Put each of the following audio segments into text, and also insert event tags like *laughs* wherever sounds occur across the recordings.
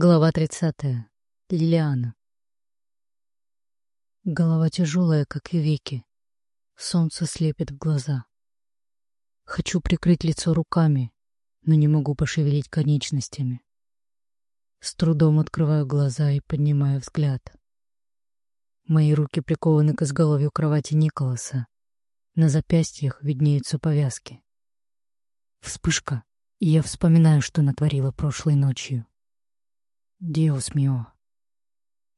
Глава 30. Лилиана. Голова тяжелая, как и веки. Солнце слепит в глаза. Хочу прикрыть лицо руками, но не могу пошевелить конечностями. С трудом открываю глаза и поднимаю взгляд. Мои руки прикованы к изголовью кровати Николаса. На запястьях виднеются повязки. Вспышка, и я вспоминаю, что натворила прошлой ночью. Диос мио.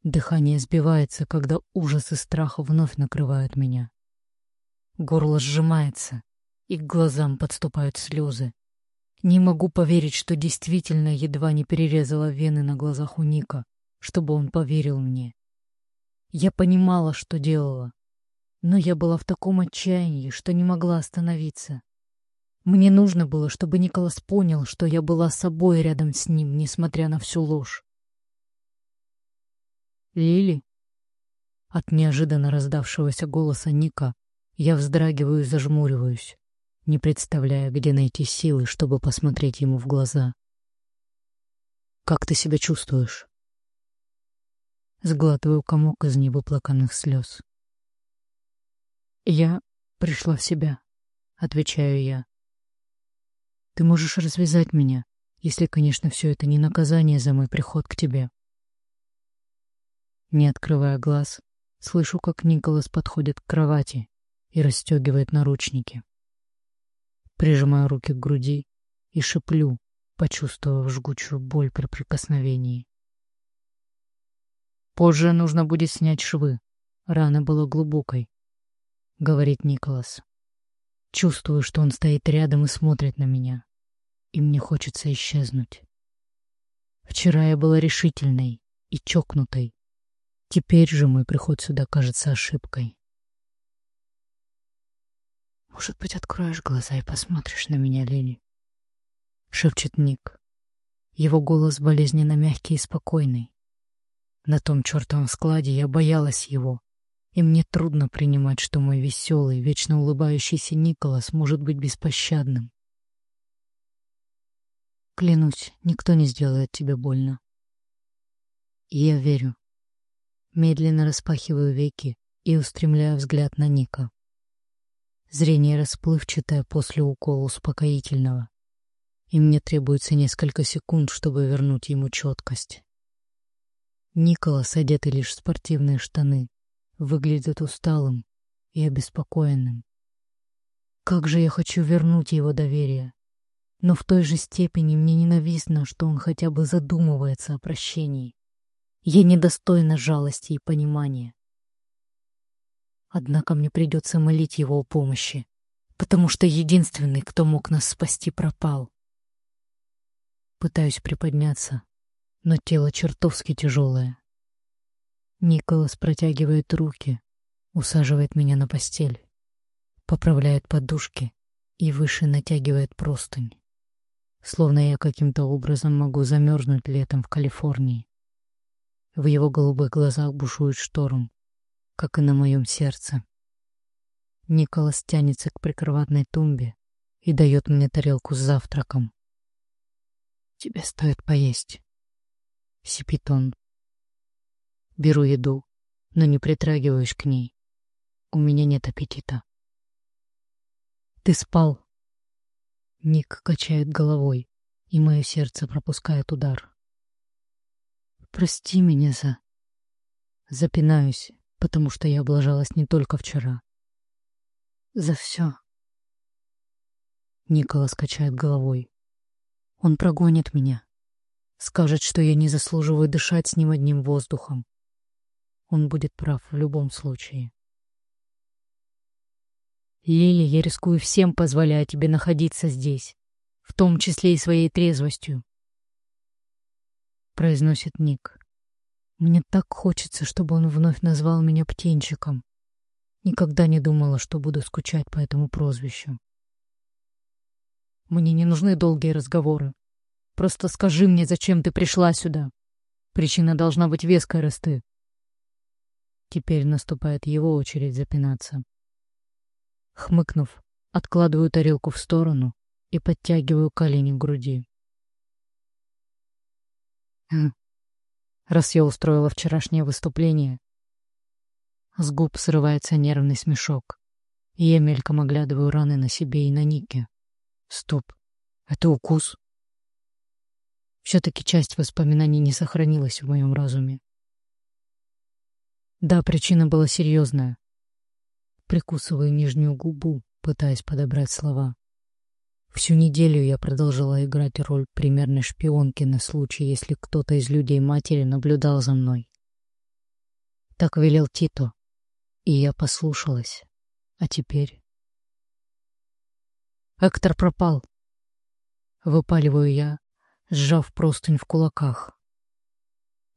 Дыхание сбивается, когда ужас и страх вновь накрывают меня. Горло сжимается, и к глазам подступают слезы. Не могу поверить, что действительно едва не перерезала вены на глазах у Ника, чтобы он поверил мне. Я понимала, что делала, но я была в таком отчаянии, что не могла остановиться. Мне нужно было, чтобы Николас понял, что я была собой рядом с ним, несмотря на всю ложь. Лили? От неожиданно раздавшегося голоса Ника я вздрагиваю и зажмуриваюсь, не представляя, где найти силы, чтобы посмотреть ему в глаза. «Как ты себя чувствуешь?» Сглатываю комок из невыплаканных слез. «Я пришла в себя», — отвечаю я. «Ты можешь развязать меня, если, конечно, все это не наказание за мой приход к тебе». Не открывая глаз, слышу, как Николас подходит к кровати и расстегивает наручники. Прижимаю руки к груди и шеплю, почувствовав жгучую боль при прикосновении. «Позже нужно будет снять швы. Рана была глубокой», — говорит Николас. Чувствую, что он стоит рядом и смотрит на меня, и мне хочется исчезнуть. Вчера я была решительной и чокнутой, Теперь же мой приход сюда кажется ошибкой. «Может быть, откроешь глаза и посмотришь на меня, Лили?» — шепчет Ник. Его голос болезненно мягкий и спокойный. На том чертовом складе я боялась его, и мне трудно принимать, что мой веселый, вечно улыбающийся Николас может быть беспощадным. Клянусь, никто не сделает тебе больно. И я верю. Медленно распахиваю веки и устремляю взгляд на Ника. Зрение расплывчатое после укола успокоительного, и мне требуется несколько секунд, чтобы вернуть ему четкость. Николас, одетый лишь в спортивные штаны, выглядит усталым и обеспокоенным. Как же я хочу вернуть его доверие, но в той же степени мне ненавистно, что он хотя бы задумывается о прощении. Я недостойна жалости и понимания. Однако мне придется молить его о помощи, потому что единственный, кто мог нас спасти, пропал. Пытаюсь приподняться, но тело чертовски тяжелое. Николас протягивает руки, усаживает меня на постель, поправляет подушки и выше натягивает простынь. Словно я каким-то образом могу замерзнуть летом в Калифорнии. В его голубых глазах бушует шторм, как и на моем сердце. Николас тянется к прикроватной тумбе и дает мне тарелку с завтраком. «Тебе стоит поесть», — сипит он. Беру еду, но не притрагиваюсь к ней. У меня нет аппетита. «Ты спал?» Ник качает головой, и мое сердце пропускает удар. Прости меня за... Запинаюсь, потому что я облажалась не только вчера. За все. Николас качает головой. Он прогонит меня. Скажет, что я не заслуживаю дышать с ним одним воздухом. Он будет прав в любом случае. Лили, я рискую всем, позволяя тебе находиться здесь, в том числе и своей трезвостью произносит Ник. Мне так хочется, чтобы он вновь назвал меня птенчиком. Никогда не думала, что буду скучать по этому прозвищу. Мне не нужны долгие разговоры. Просто скажи мне, зачем ты пришла сюда. Причина должна быть веская, раз ты. Теперь наступает его очередь запинаться. Хмыкнув, откладываю тарелку в сторону и подтягиваю колени к груди. Раз я устроила вчерашнее выступление. С губ срывается нервный смешок, и я мельком оглядываю раны на себе и на Нике. Стоп, это укус? Все-таки часть воспоминаний не сохранилась в моем разуме. Да, причина была серьезная. Прикусываю нижнюю губу, пытаясь подобрать слова. Всю неделю я продолжала играть роль примерной шпионки на случай, если кто-то из людей матери наблюдал за мной. Так велел Тито, и я послушалась. А теперь... Эктор пропал. Выпаливаю я, сжав простынь в кулаках.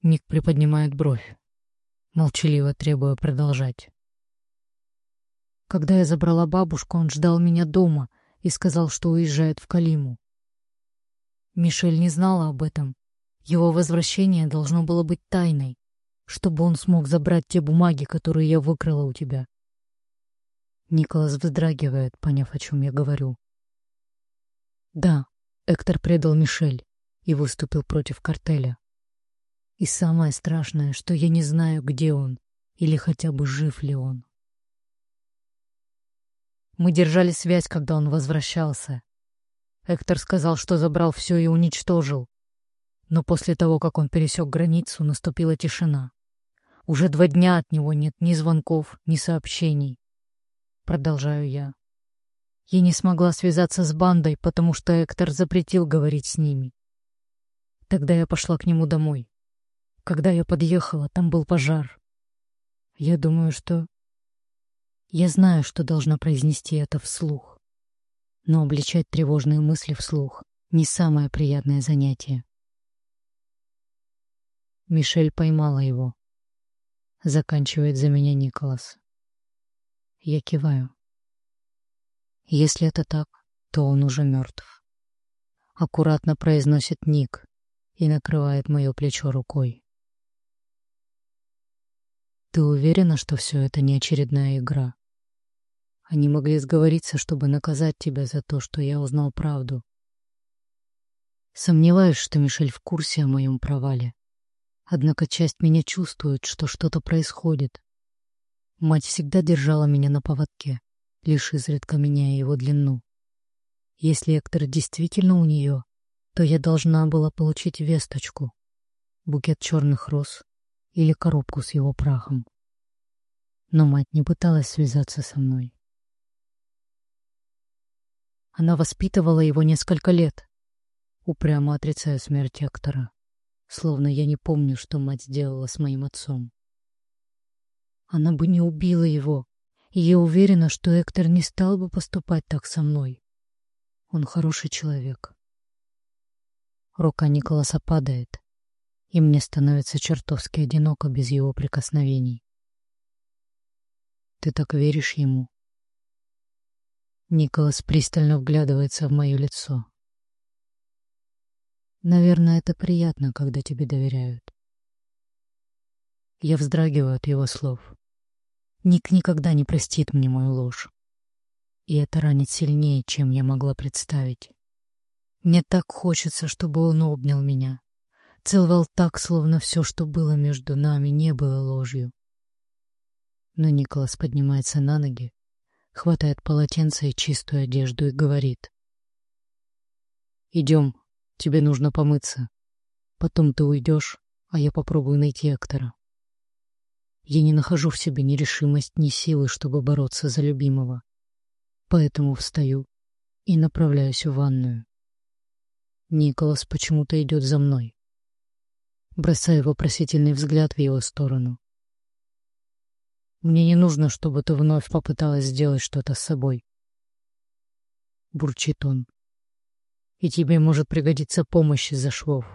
Ник приподнимает бровь, молчаливо требуя продолжать. Когда я забрала бабушку, он ждал меня дома — и сказал, что уезжает в Калиму. Мишель не знала об этом. Его возвращение должно было быть тайной, чтобы он смог забрать те бумаги, которые я выкрала у тебя. Николас вздрагивает, поняв, о чем я говорю. Да, Эктор предал Мишель и выступил против картеля. И самое страшное, что я не знаю, где он или хотя бы жив ли он. Мы держали связь, когда он возвращался. Эктор сказал, что забрал все и уничтожил. Но после того, как он пересек границу, наступила тишина. Уже два дня от него нет ни звонков, ни сообщений. Продолжаю я. Я не смогла связаться с бандой, потому что Эктор запретил говорить с ними. Тогда я пошла к нему домой. Когда я подъехала, там был пожар. Я думаю, что я знаю, что должна произнести это вслух. Но обличать тревожные мысли вслух — не самое приятное занятие. Мишель поймала его. Заканчивает за меня Николас. Я киваю. Если это так, то он уже мертв. Аккуратно произносит Ник и накрывает мое плечо рукой. Ты уверена, что все это не очередная игра? Они могли сговориться, чтобы наказать тебя за то, что я узнал правду. Сомневаюсь, что Мишель в курсе о моем провале. Однако часть меня чувствует, что что-то происходит. Мать всегда держала меня на поводке, лишь изредка меняя его длину. Если Эктор действительно у нее, то я должна была получить весточку, букет черных роз или коробку с его прахом. Но мать не пыталась связаться со мной. Она воспитывала его несколько лет, упрямо отрицая смерть Эктора, словно я не помню, что мать сделала с моим отцом. Она бы не убила его, и я уверена, что Эктор не стал бы поступать так со мной. Он хороший человек. Рука Николаса падает, и мне становится чертовски одиноко без его прикосновений. Ты так веришь ему? Николас пристально вглядывается в мое лицо. Наверное, это приятно, когда тебе доверяют. Я вздрагиваю от его слов. Ник никогда не простит мне мою ложь. И это ранит сильнее, чем я могла представить. Мне так хочется, чтобы он обнял меня. Целовал так, словно все, что было между нами, не было ложью. Но Николас поднимается на ноги хватает полотенце и чистую одежду и говорит. «Идем, тебе нужно помыться. Потом ты уйдешь, а я попробую найти Эктора». Я не нахожу в себе ни решимость, ни силы, чтобы бороться за любимого. Поэтому встаю и направляюсь в ванную. Николас почему-то идет за мной. Бросаю вопросительный взгляд в его сторону. Мне не нужно, чтобы ты вновь попыталась сделать что-то с собой. Бурчит он. И тебе может пригодиться помощь из-за швов.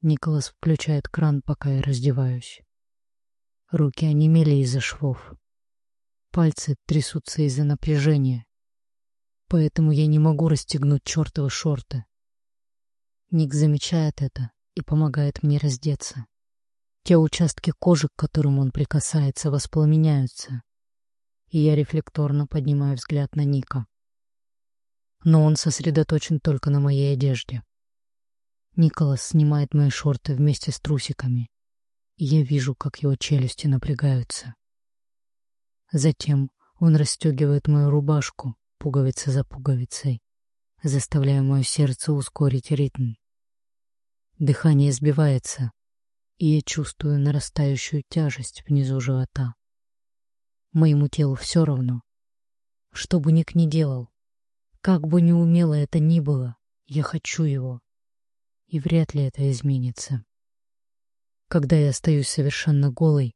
Николас включает кран, пока я раздеваюсь. Руки онемели из-за швов. Пальцы трясутся из-за напряжения. Поэтому я не могу расстегнуть чертовы шорты. Ник замечает это и помогает мне раздеться. Те участки кожи, к которым он прикасается, воспламеняются. И я рефлекторно поднимаю взгляд на Ника. Но он сосредоточен только на моей одежде. Николас снимает мои шорты вместе с трусиками, и я вижу, как его челюсти напрягаются. Затем он расстегивает мою рубашку, пуговица за пуговицей, заставляя мое сердце ускорить ритм. Дыхание сбивается, и я чувствую нарастающую тяжесть внизу живота. Моему телу все равно. Что бы Ник ни делал, как бы ни умело это ни было, я хочу его. И вряд ли это изменится. Когда я остаюсь совершенно голой,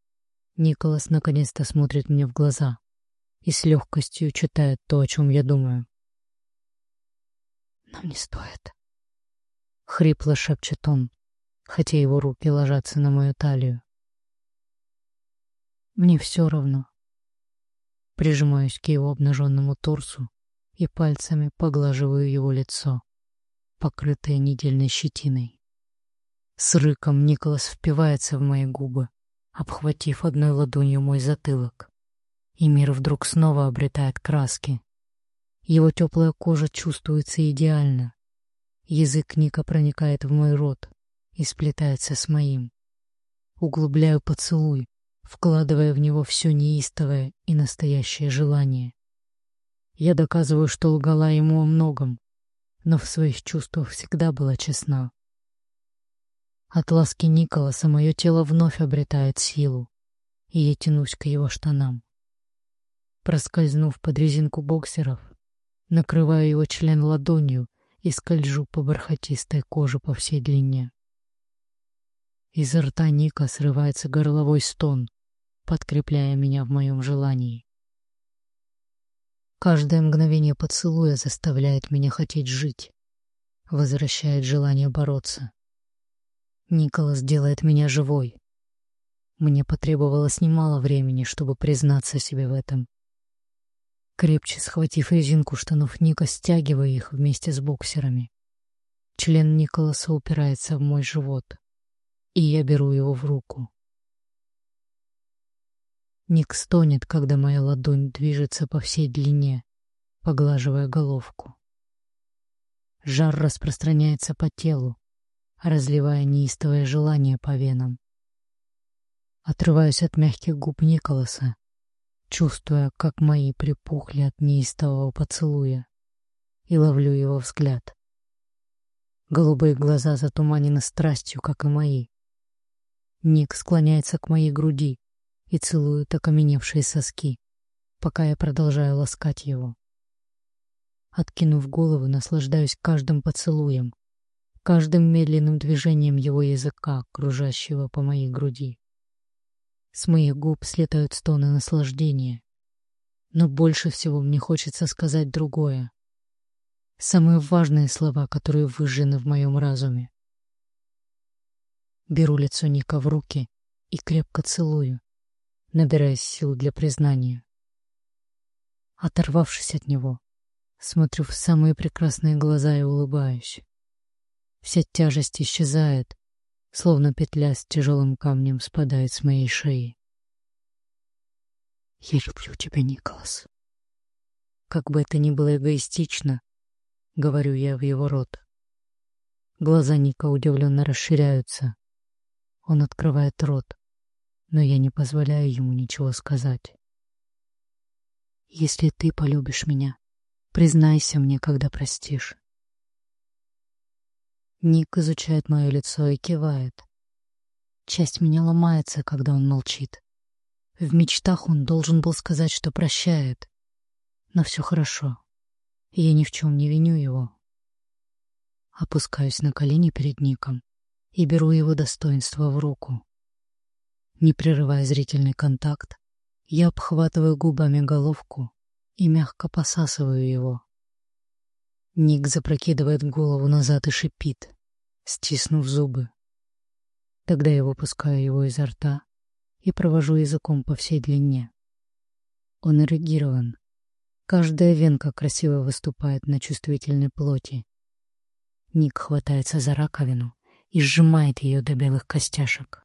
Николас наконец-то смотрит мне в глаза и с легкостью читает то, о чем я думаю. «Нам не стоит», — хрипло шепчет он, хотя его руки ложатся на мою талию. Мне все равно. Прижимаюсь к его обнаженному торсу и пальцами поглаживаю его лицо, покрытое недельной щетиной. С рыком Николас впивается в мои губы, обхватив одной ладонью мой затылок. И мир вдруг снова обретает краски. Его теплая кожа чувствуется идеально. Язык Ника проникает в мой рот, и сплетается с моим. Углубляю поцелуй, вкладывая в него все неистовое и настоящее желание. Я доказываю, что лгала ему о многом, но в своих чувствах всегда была честна. От ласки Николаса мое тело вновь обретает силу, и я тянусь к его штанам. Проскользнув под резинку боксеров, накрываю его член ладонью и скольжу по бархатистой коже по всей длине. Из рта Ника срывается горловой стон, подкрепляя меня в моем желании. Каждое мгновение поцелуя заставляет меня хотеть жить, возвращает желание бороться. Николас делает меня живой. Мне потребовалось немало времени, чтобы признаться себе в этом. Крепче схватив резинку штанов Ника, стягиваю их вместе с боксерами. Член Николаса упирается в мой живот и я беру его в руку. Ник стонет, когда моя ладонь движется по всей длине, поглаживая головку. Жар распространяется по телу, разливая неистовое желание по венам. Отрываюсь от мягких губ Николаса, чувствуя, как мои припухли от неистового поцелуя, и ловлю его взгляд. Голубые глаза затуманены страстью, как и мои. Ник склоняется к моей груди и целует окаменевшие соски, пока я продолжаю ласкать его. Откинув голову, наслаждаюсь каждым поцелуем, каждым медленным движением его языка, кружащего по моей груди. С моих губ слетают стоны наслаждения, но больше всего мне хочется сказать другое. Самые важные слова, которые выжжены в моем разуме. Беру лицо Ника в руки и крепко целую, набираясь сил для признания. Оторвавшись от него, смотрю в самые прекрасные глаза и улыбаюсь. Вся тяжесть исчезает, словно петля с тяжелым камнем спадает с моей шеи. «Я люблю тебя, Николас». Как бы это ни было эгоистично, говорю я в его рот. Глаза Ника удивленно расширяются, он открывает рот, но я не позволяю ему ничего сказать. Если ты полюбишь меня, признайся мне, когда простишь. Ник изучает мое лицо и кивает. Часть меня ломается, когда он молчит. В мечтах он должен был сказать, что прощает. Но все хорошо. Я ни в чем не виню его. Опускаюсь на колени перед Ником и беру его достоинство в руку. Не прерывая зрительный контакт, я обхватываю губами головку и мягко посасываю его. Ник запрокидывает голову назад и шипит, стиснув зубы. Тогда я выпускаю его изо рта и провожу языком по всей длине. Он эрегирован. Каждая венка красиво выступает на чувствительной плоти. Ник хватается за раковину и сжимает ее до белых костяшек.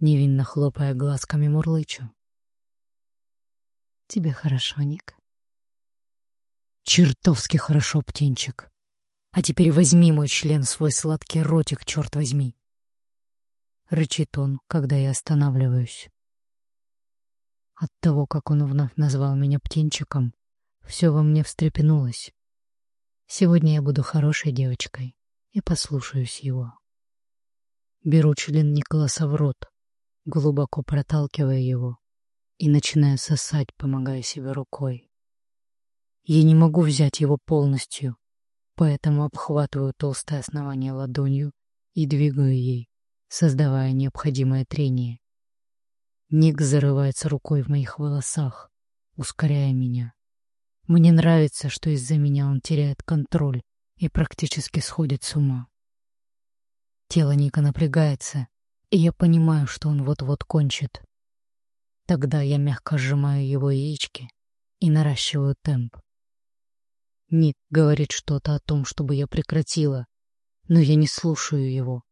Невинно хлопая глазками мурлычу. «Тебе хорошо, Ник?» «Чертовски хорошо, птенчик!» А теперь возьми мой член свой сладкий ротик, черт возьми. Рычит он, когда я останавливаюсь. От того, как он вновь назвал меня птенчиком, все во мне встрепенулось. Сегодня я буду хорошей девочкой и послушаюсь его. Беру член Николаса в рот, глубоко проталкивая его, и начинаю сосать, помогая себе рукой. Я не могу взять его полностью, поэтому обхватываю толстое основание ладонью и двигаю ей, создавая необходимое трение. Ник зарывается рукой в моих волосах, ускоряя меня. Мне нравится, что из-за меня он теряет контроль и практически сходит с ума. Тело Ника напрягается, и я понимаю, что он вот-вот кончит. Тогда я мягко сжимаю его яички и наращиваю темп. Ник говорит что-то о том, чтобы я прекратила, но я не слушаю его.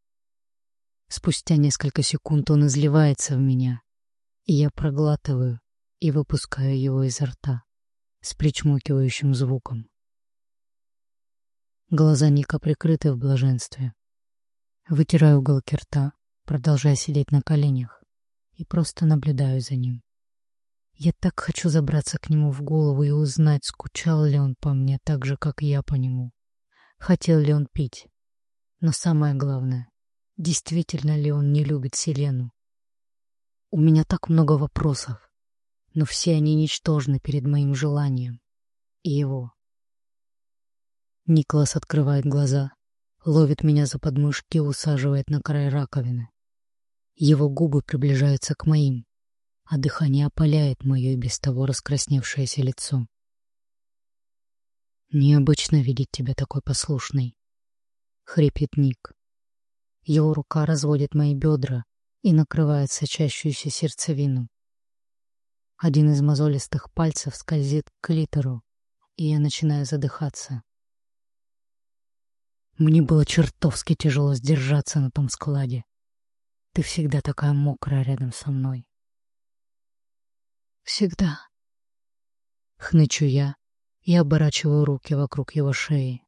Спустя несколько секунд он изливается в меня, и я проглатываю и выпускаю его изо рта с причмокивающим звуком. Глаза Ника прикрыты в блаженстве. Вытираю уголки рта, продолжая сидеть на коленях, и просто наблюдаю за ним. Я так хочу забраться к нему в голову и узнать, скучал ли он по мне так же, как я по нему. Хотел ли он пить. Но самое главное, действительно ли он не любит Селену. У меня так много вопросов, но все они ничтожны перед моим желанием. И его. Николас открывает глаза, ловит меня за подмышки и усаживает на край раковины. Его губы приближаются к моим, а дыхание опаляет мое и без того раскрасневшееся лицо. «Необычно видеть тебя такой послушной», — хрипит Ник. Его рука разводит мои бедра и накрывает сочащуюся сердцевину. Один из мозолистых пальцев скользит к клитору, и я начинаю задыхаться. Мне было чертовски тяжело сдержаться на том складе. Ты всегда такая мокрая рядом со мной. Всегда. Хнычу я и оборачиваю руки вокруг его шеи.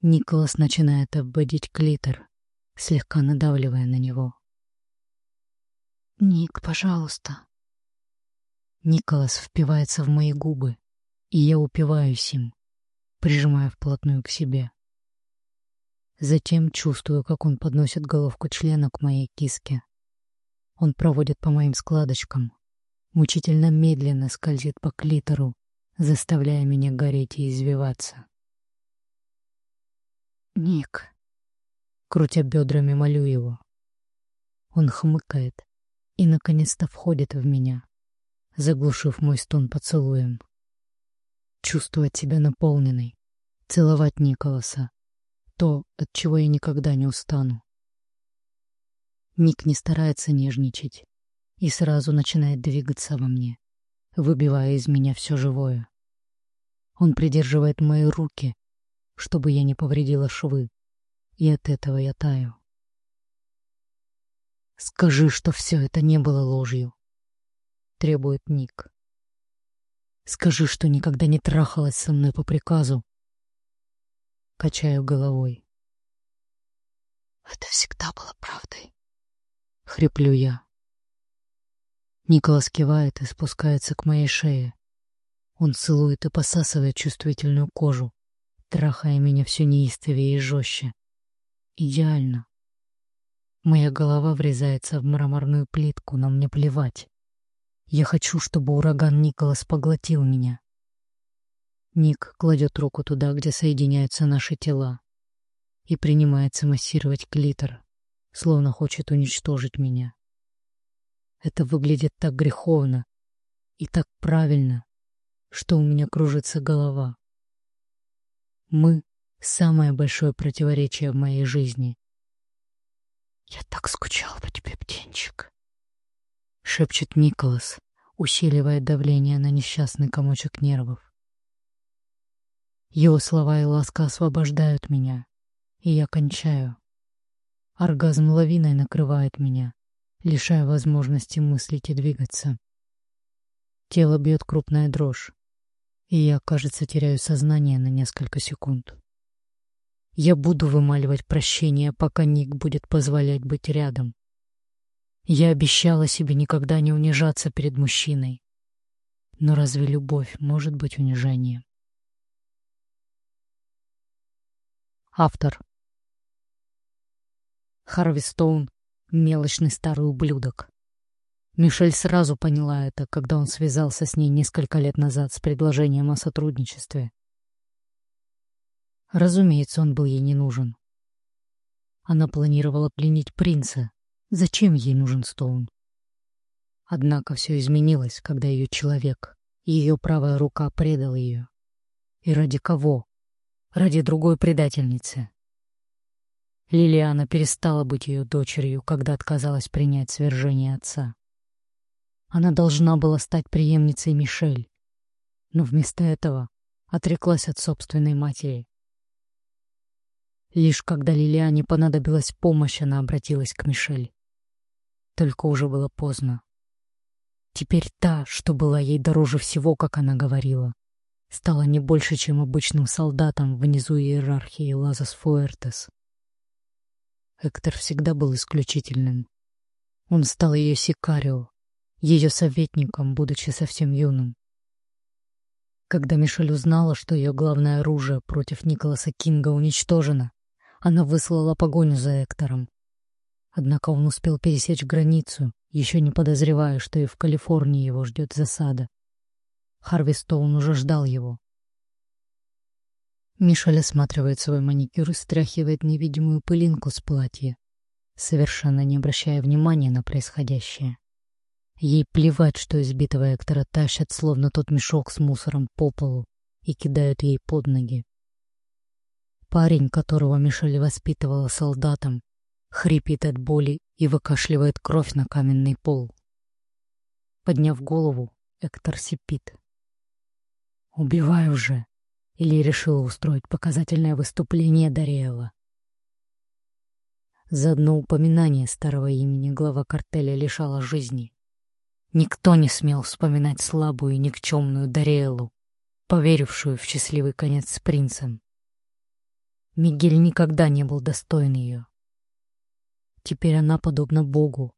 Николас начинает обводить клитор, слегка надавливая на него. «Ник, пожалуйста». Николас впивается в мои губы, и я упиваюсь им, прижимая вплотную к себе. Затем чувствую, как он подносит головку члена к моей киске. Он проводит по моим складочкам, мучительно медленно скользит по клитору, заставляя меня гореть и извиваться. «Ник!» Крутя бедрами, молю его. Он хмыкает и, наконец-то, входит в меня, заглушив мой стон поцелуем. Чувствовать себя наполненной, целовать Николаса, то, от чего я никогда не устану. Ник не старается нежничать и сразу начинает двигаться во мне, выбивая из меня все живое. Он придерживает мои руки, чтобы я не повредила швы, и от этого я таю. «Скажи, что все это не было ложью», — требует Ник. «Скажи, что никогда не трахалась со мной по приказу, Качаю головой. Это всегда было правдой. Хриплю я. Николас кивает и спускается к моей шее. Он целует и посасывает чувствительную кожу, трахая меня все неистовее и жестче. Идеально. Моя голова врезается в мраморную плитку, но мне плевать. Я хочу, чтобы ураган Николас поглотил меня. Ник кладет руку туда, где соединяются наши тела, и принимается массировать клитор, словно хочет уничтожить меня. Это выглядит так греховно и так правильно, что у меня кружится голова. Мы — самое большое противоречие в моей жизни. «Я так скучал по тебе, птенчик», — шепчет Николас, усиливая давление на несчастный комочек нервов. Его слова и ласка освобождают меня, и я кончаю. Оргазм лавиной накрывает меня, лишая возможности мыслить и двигаться. Тело бьет крупная дрожь, и я, кажется, теряю сознание на несколько секунд. Я буду вымаливать прощение, пока Ник будет позволять быть рядом. Я обещала себе никогда не унижаться перед мужчиной. Но разве любовь может быть унижением? Автор Харви Стоун — мелочный старый ублюдок. Мишель сразу поняла это, когда он связался с ней несколько лет назад с предложением о сотрудничестве. Разумеется, он был ей не нужен. Она планировала пленить принца. Зачем ей нужен Стоун? Однако все изменилось, когда ее человек, ее правая рука предал ее. И ради кого? Ради другой предательницы. Лилиана перестала быть ее дочерью, когда отказалась принять свержение отца. Она должна была стать преемницей Мишель, но вместо этого отреклась от собственной матери. Лишь когда Лилиане понадобилась помощь, она обратилась к Мишель. Только уже было поздно. Теперь та, что была ей дороже всего, как она говорила, стала не больше, чем обычным солдатом внизу иерархии Лазас Фуэртес. Эктор всегда был исключительным. Он стал ее сикарио, ее советником, будучи совсем юным. Когда Мишель узнала, что ее главное оружие против Николаса Кинга уничтожено, она выслала погоню за Эктором. Однако он успел пересечь границу, еще не подозревая, что и в Калифорнии его ждет засада. Харви Стоун уже ждал его. Мишель осматривает свой маникюр и стряхивает невидимую пылинку с платья, совершенно не обращая внимания на происходящее. Ей плевать, что избитого Эктора тащат, словно тот мешок с мусором по полу, и кидают ей под ноги. Парень, которого Мишель воспитывала солдатом, хрипит от боли и выкашливает кровь на каменный пол. Подняв голову, Эктор сипит. «Убивай уже!» Или решила устроить показательное выступление Дариэла. За одно упоминание старого имени глава картеля лишала жизни. Никто не смел вспоминать слабую и никчемную Дариэлу, поверившую в счастливый конец с принцем. Мигель никогда не был достоин ее. Теперь она подобна Богу,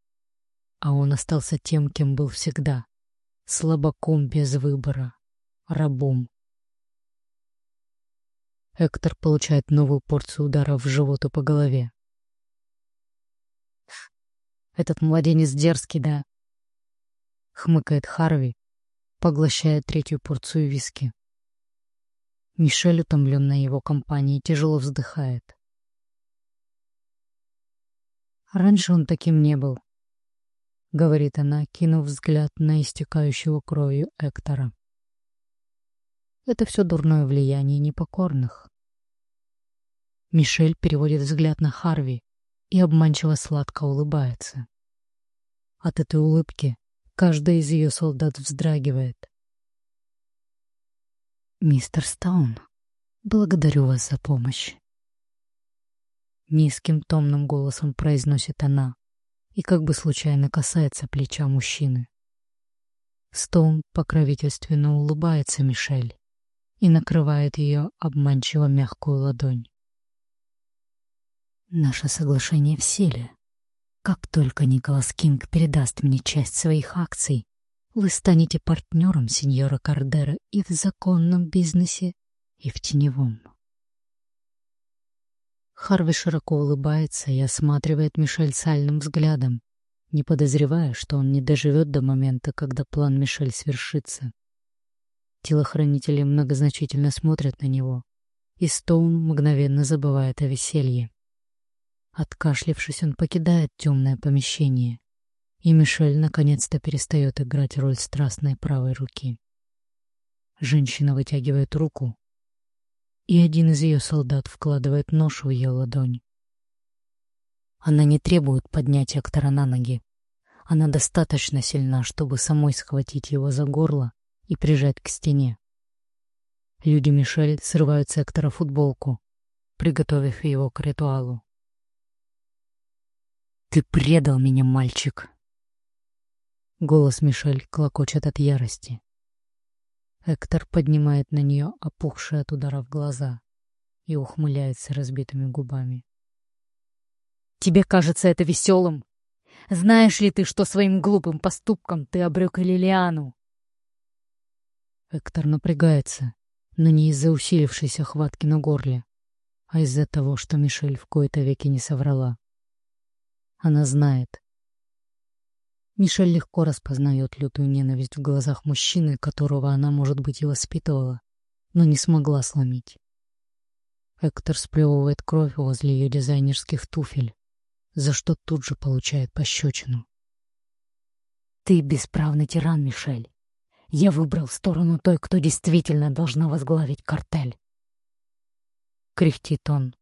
а он остался тем, кем был всегда — слабаком без выбора, рабом. Эктор получает новую порцию ударов в живот и по голове. «Этот младенец дерзкий, да?» хмыкает Харви, поглощая третью порцию виски. Мишель, утомленная его компанией, тяжело вздыхает. Раньше он таким не был, — говорит она, кинув взгляд на истекающего кровью Эктора. Это все дурное влияние непокорных. Мишель переводит взгляд на Харви и обманчиво сладко улыбается. От этой улыбки Каждый из ее солдат вздрагивает. «Мистер Стоун, благодарю вас за помощь». Низким томным голосом произносит она и как бы случайно касается плеча мужчины. Стоун покровительственно улыбается Мишель и накрывает ее обманчиво мягкую ладонь. «Наше соглашение в силе», как только Николас Кинг передаст мне часть своих акций, вы станете партнером сеньора Кардера и в законном бизнесе, и в теневом. Харви широко улыбается и осматривает Мишель сальным взглядом, не подозревая, что он не доживет до момента, когда план Мишель свершится. Телохранители многозначительно смотрят на него, и Стоун мгновенно забывает о веселье. Откашлившись, он покидает темное помещение, и Мишель наконец-то перестает играть роль страстной правой руки. Женщина вытягивает руку, и один из ее солдат вкладывает нож в ее ладонь. Она не требует поднять Эктора на ноги. Она достаточно сильна, чтобы самой схватить его за горло и прижать к стене. Люди Мишель срывают с Эктора футболку, приготовив его к ритуалу. «Ты предал меня, мальчик!» Голос Мишель клокочет от ярости. Эктор поднимает на нее опухшие от ударов глаза и ухмыляется разбитыми губами. «Тебе кажется это веселым? Знаешь ли ты, что своим глупым поступком ты обрек Лилиану?» Эктор напрягается, но не из-за усилившейся хватки на горле, а из-за того, что Мишель в кои-то веки не соврала. Она знает. Мишель легко распознает лютую ненависть в глазах мужчины, которого она, может быть, и воспитывала, но не смогла сломить. Эктор сплевывает кровь возле ее дизайнерских туфель, за что тут же получает пощечину. «Ты бесправный тиран, Мишель. Я выбрал сторону той, кто действительно должна возглавить картель. Кряхтит он.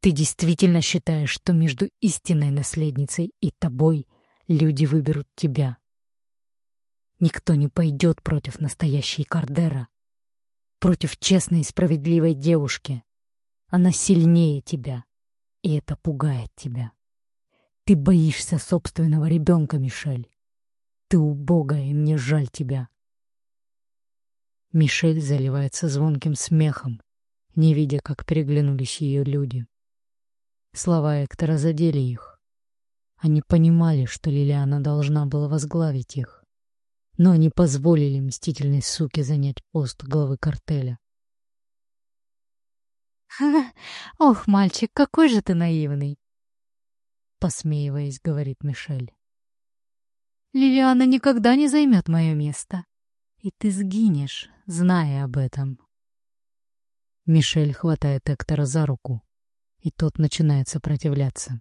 Ты действительно считаешь, что между истинной наследницей и тобой люди выберут тебя? Никто не пойдет против настоящей Кардера, против честной и справедливой девушки. Она сильнее тебя, и это пугает тебя. Ты боишься собственного ребенка, Мишель. Ты убогая, и мне жаль тебя. Мишель заливается звонким смехом, не видя, как переглянулись ее люди. Слова Эктора задели их. Они понимали, что Лилиана должна была возглавить их, но они позволили мстительной суке занять пост главы картеля. *laughs* «Ох, мальчик, какой же ты наивный!» Посмеиваясь, говорит Мишель. Лилиана никогда не займет мое место. И ты сгинешь, зная об этом. Мишель хватает Эктора за руку, и тот начинает сопротивляться.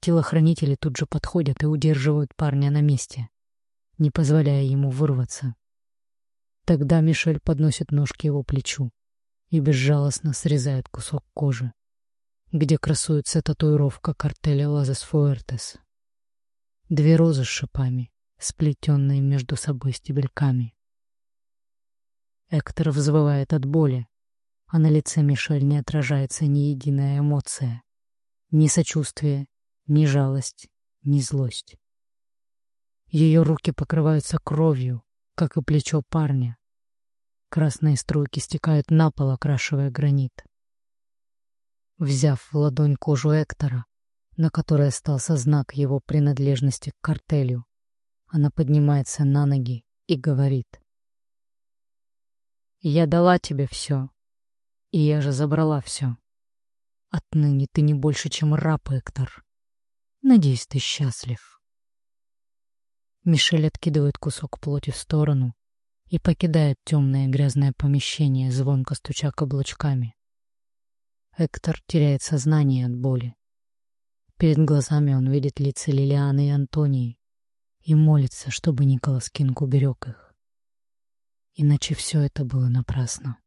Телохранители тут же подходят и удерживают парня на месте, не позволяя ему вырваться. Тогда Мишель подносит нож к его плечу и безжалостно срезает кусок кожи, где красуется татуировка картеля Лазес Фуэртес. Две розы с шипами, сплетенные между собой стебельками. Эктор взвывает от боли, а на лице Мишель не отражается ни единая эмоция. Ни сочувствие, ни жалость, ни злость. Ее руки покрываются кровью, как и плечо парня. Красные струйки стекают на пол, окрашивая гранит. Взяв в ладонь кожу Эктора, на которой остался знак его принадлежности к картелю. Она поднимается на ноги и говорит. «Я дала тебе все, и я же забрала все. Отныне ты не больше, чем раб, Эктор. Надеюсь, ты счастлив». Мишель откидывает кусок плоти в сторону и покидает темное грязное помещение, звонко стуча каблучками. Эктор теряет сознание от боли. Перед глазами он видит лица Лилианы и Антонии и молится, чтобы Николас Кинг уберег их. Иначе все это было напрасно.